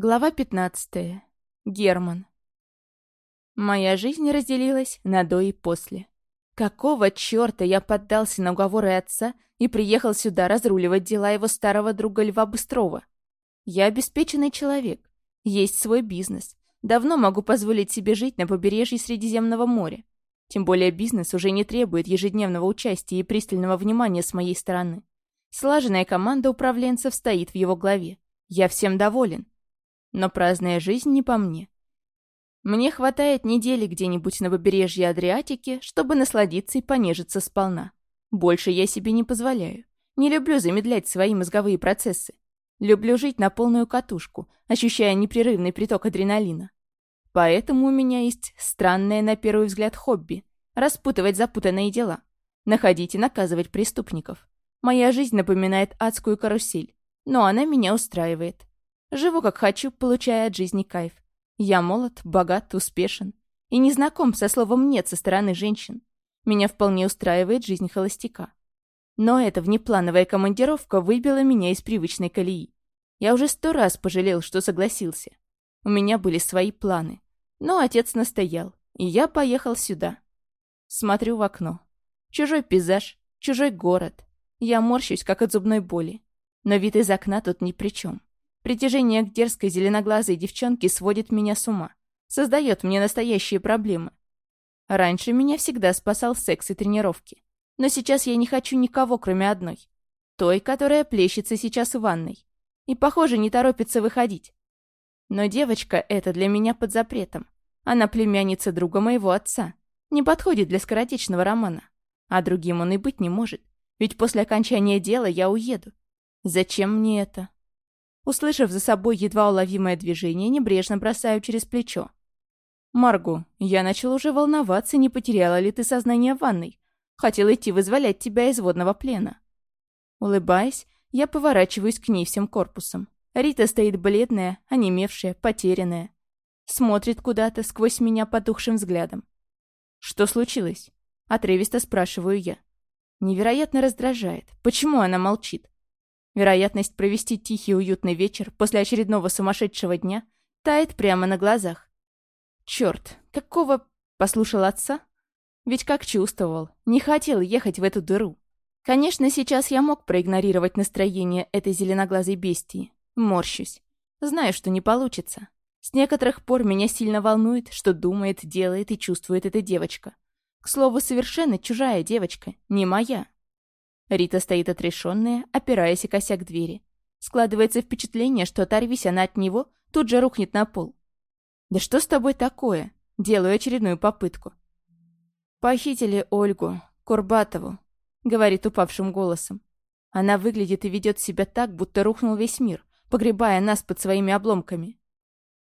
Глава 15. Герман. Моя жизнь разделилась на до и после. Какого черта я поддался на уговоры отца и приехал сюда разруливать дела его старого друга Льва Быстрова? Я обеспеченный человек. Есть свой бизнес. Давно могу позволить себе жить на побережье Средиземного моря. Тем более бизнес уже не требует ежедневного участия и пристального внимания с моей стороны. Слаженная команда управленцев стоит в его главе. Я всем доволен. Но праздная жизнь не по мне. Мне хватает недели где-нибудь на побережье Адриатики, чтобы насладиться и понежиться сполна. Больше я себе не позволяю. Не люблю замедлять свои мозговые процессы. Люблю жить на полную катушку, ощущая непрерывный приток адреналина. Поэтому у меня есть странное на первый взгляд хобби – распутывать запутанные дела, находить и наказывать преступников. Моя жизнь напоминает адскую карусель, но она меня устраивает. Живу как хочу, получая от жизни кайф. Я молод, богат, успешен. И не знаком со словом «нет» со стороны женщин. Меня вполне устраивает жизнь холостяка. Но эта внеплановая командировка выбила меня из привычной колеи. Я уже сто раз пожалел, что согласился. У меня были свои планы. Но отец настоял, и я поехал сюда. Смотрю в окно. Чужой пейзаж, чужой город. Я морщусь, как от зубной боли. Но вид из окна тут ни при чем. Притяжение к дерзкой зеленоглазой девчонке сводит меня с ума. Создает мне настоящие проблемы. Раньше меня всегда спасал секс и тренировки. Но сейчас я не хочу никого, кроме одной. Той, которая плещется сейчас в ванной. И, похоже, не торопится выходить. Но девочка эта для меня под запретом. Она племянница друга моего отца. Не подходит для скоротечного романа. А другим он и быть не может. Ведь после окончания дела я уеду. Зачем мне это? Услышав за собой едва уловимое движение, небрежно бросаю через плечо. «Маргу, я начал уже волноваться, не потеряла ли ты сознание в ванной. Хотел идти вызволять тебя из водного плена». Улыбаясь, я поворачиваюсь к ней всем корпусом. Рита стоит бледная, онемевшая, потерянная. Смотрит куда-то сквозь меня потухшим взглядом. «Что случилось?» — отрывисто спрашиваю я. Невероятно раздражает. Почему она молчит? Вероятность провести тихий уютный вечер после очередного сумасшедшего дня тает прямо на глазах. Черт, какого... Послушал отца? Ведь как чувствовал, не хотел ехать в эту дыру. Конечно, сейчас я мог проигнорировать настроение этой зеленоглазой бестии. Морщусь. Знаю, что не получится. С некоторых пор меня сильно волнует, что думает, делает и чувствует эта девочка. К слову, совершенно чужая девочка, не моя. Рита стоит отрешенная, опираясь и кося двери. Складывается впечатление, что оторвись она от него, тут же рухнет на пол. «Да что с тобой такое?» Делаю очередную попытку. «Похитили Ольгу, Курбатову», — говорит упавшим голосом. Она выглядит и ведет себя так, будто рухнул весь мир, погребая нас под своими обломками.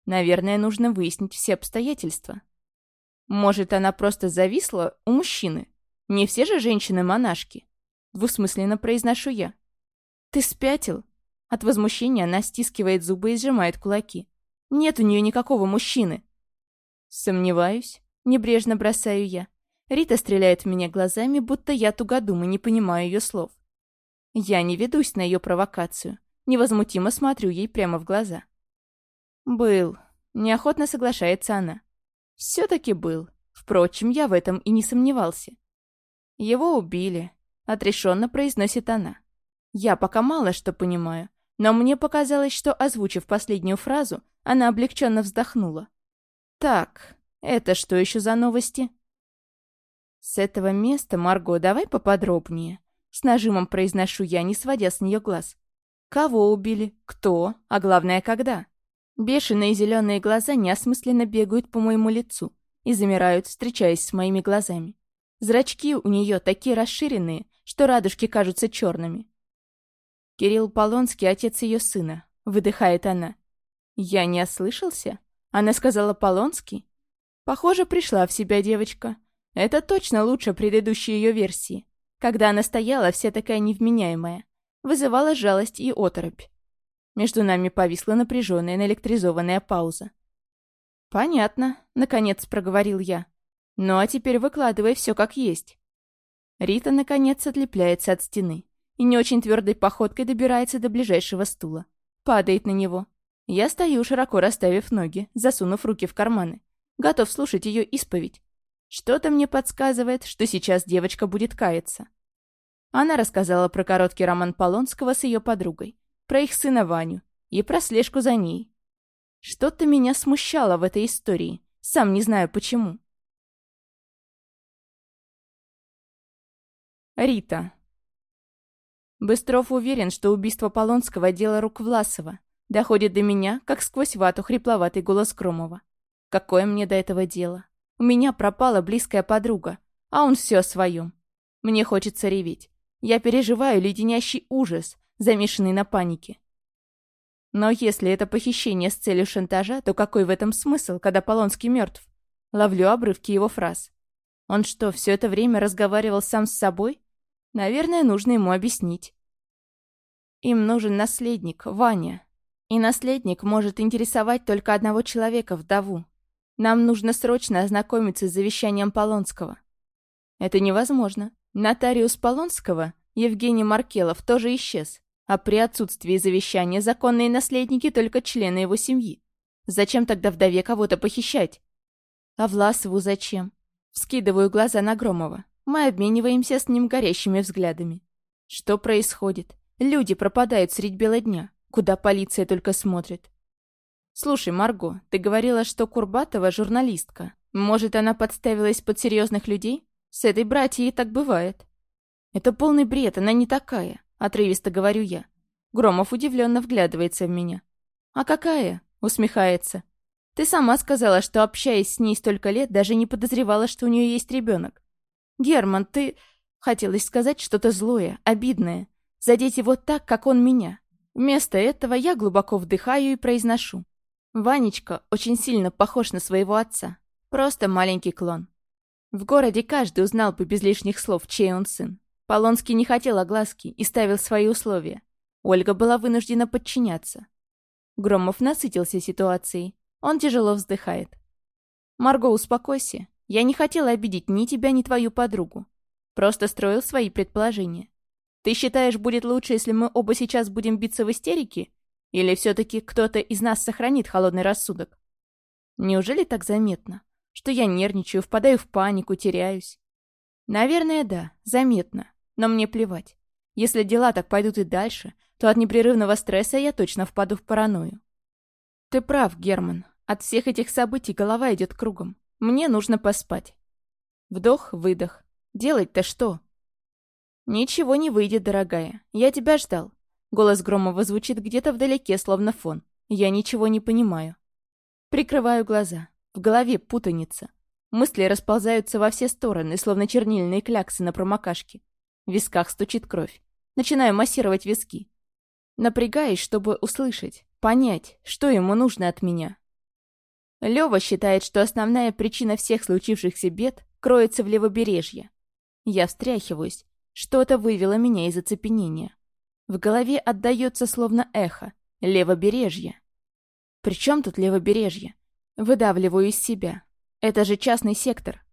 Наверное, нужно выяснить все обстоятельства. Может, она просто зависла у мужчины? Не все же женщины монашки. Двусмысленно произношу я. «Ты спятил?» От возмущения она стискивает зубы и сжимает кулаки. «Нет у нее никакого мужчины!» «Сомневаюсь», — небрежно бросаю я. Рита стреляет в меня глазами, будто я тугодум и не понимаю ее слов. Я не ведусь на ее провокацию. Невозмутимо смотрю ей прямо в глаза. «Был», — неохотно соглашается она. «Все-таки был. Впрочем, я в этом и не сомневался. Его убили, Отрешенно произносит она. Я пока мало что понимаю, но мне показалось, что, озвучив последнюю фразу, она облегченно вздохнула. «Так, это что еще за новости?» «С этого места, Марго, давай поподробнее». С нажимом произношу я, не сводя с нее глаз. «Кого убили? Кто? А главное, когда?» Бешеные зеленые глаза неосмысленно бегают по моему лицу и замирают, встречаясь с моими глазами. Зрачки у нее такие расширенные, что радужки кажутся черными. «Кирилл Полонский — отец ее сына», — выдыхает она. «Я не ослышался?» Она сказала «Полонский». Похоже, пришла в себя девочка. Это точно лучше предыдущей ее версии. Когда она стояла, вся такая невменяемая. Вызывала жалость и оторопь. Между нами повисла напряженная, наэлектризованная пауза. «Понятно», — наконец проговорил я. «Ну а теперь выкладывай все как есть». Рита, наконец, отлепляется от стены и не очень твердой походкой добирается до ближайшего стула. Падает на него. Я стою, широко расставив ноги, засунув руки в карманы. Готов слушать ее исповедь. Что-то мне подсказывает, что сейчас девочка будет каяться. Она рассказала про короткий роман Полонского с ее подругой, про их сына Ваню и про слежку за ней. Что-то меня смущало в этой истории, сам не знаю почему. Рита. Быстров уверен, что убийство Полонского – дело рук Власова. Доходит до меня, как сквозь вату хрипловатый голос Громова. Какое мне до этого дело? У меня пропала близкая подруга, а он все о своем. Мне хочется реветь. Я переживаю леденящий ужас, замешанный на панике. Но если это похищение с целью шантажа, то какой в этом смысл, когда Полонский мертв? Ловлю обрывки его фраз. Он что, все это время разговаривал сам с собой? Наверное, нужно ему объяснить. Им нужен наследник, Ваня. И наследник может интересовать только одного человека, вдову. Нам нужно срочно ознакомиться с завещанием Полонского. Это невозможно. Нотариус Полонского, Евгений Маркелов, тоже исчез. А при отсутствии завещания законные наследники только члены его семьи. Зачем тогда вдове кого-то похищать? А Власову зачем? Скидываю глаза на Громова. Мы обмениваемся с ним горящими взглядами. Что происходит? Люди пропадают средь бела дня. Куда полиция только смотрит. «Слушай, Марго, ты говорила, что Курбатова журналистка. Может, она подставилась под серьезных людей? С этой братьей так бывает». «Это полный бред, она не такая», — отрывисто говорю я. Громов удивленно вглядывается в меня. «А какая?» — усмехается. «Ты сама сказала, что, общаясь с ней столько лет, даже не подозревала, что у нее есть ребенок. «Герман, ты...» Хотелось сказать что-то злое, обидное. Задеть его так, как он меня. Вместо этого я глубоко вдыхаю и произношу. Ванечка очень сильно похож на своего отца. Просто маленький клон. В городе каждый узнал бы без лишних слов, чей он сын. Полонский не хотел огласки и ставил свои условия. Ольга была вынуждена подчиняться. Громов насытился ситуацией. Он тяжело вздыхает. «Марго, успокойся. Я не хотела обидеть ни тебя, ни твою подругу. Просто строил свои предположения. Ты считаешь, будет лучше, если мы оба сейчас будем биться в истерике? Или все-таки кто-то из нас сохранит холодный рассудок? Неужели так заметно, что я нервничаю, впадаю в панику, теряюсь? Наверное, да, заметно, но мне плевать. Если дела так пойдут и дальше, то от непрерывного стресса я точно впаду в паранойю. Ты прав, Герман. От всех этих событий голова идет кругом. Мне нужно поспать. Вдох-выдох. Делать-то что? Ничего не выйдет, дорогая. Я тебя ждал. Голос Громова звучит где-то вдалеке, словно фон. Я ничего не понимаю. Прикрываю глаза. В голове путаница. Мысли расползаются во все стороны, словно чернильные кляксы на промокашке. В висках стучит кровь. Начинаю массировать виски. Напрягаюсь, чтобы услышать, понять, что ему нужно от меня. Лёва считает, что основная причина всех случившихся бед кроется в левобережье. Я встряхиваюсь. Что-то вывело меня из оцепенения. В голове отдаётся словно эхо. Левобережье. При чем тут левобережье? Выдавливаю из себя. Это же частный сектор.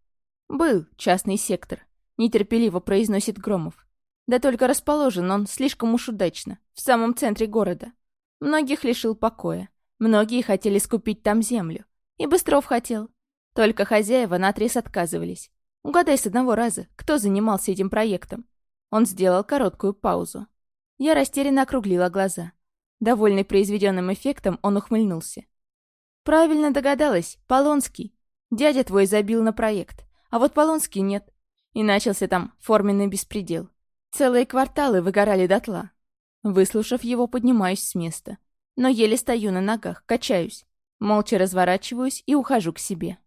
Был частный сектор. Нетерпеливо произносит Громов. Да только расположен он слишком уж удачно, в самом центре города. Многих лишил покоя. Многие хотели скупить там землю. И Быстров хотел. Только хозяева наотрез отказывались. Угадай с одного раза, кто занимался этим проектом. Он сделал короткую паузу. Я растерянно округлила глаза. Довольный произведенным эффектом, он ухмыльнулся. «Правильно догадалась, Полонский. Дядя твой забил на проект, а вот Полонский нет. И начался там форменный беспредел. Целые кварталы выгорали дотла. Выслушав его, поднимаюсь с места. Но еле стою на ногах, качаюсь. Молча разворачиваюсь и ухожу к себе.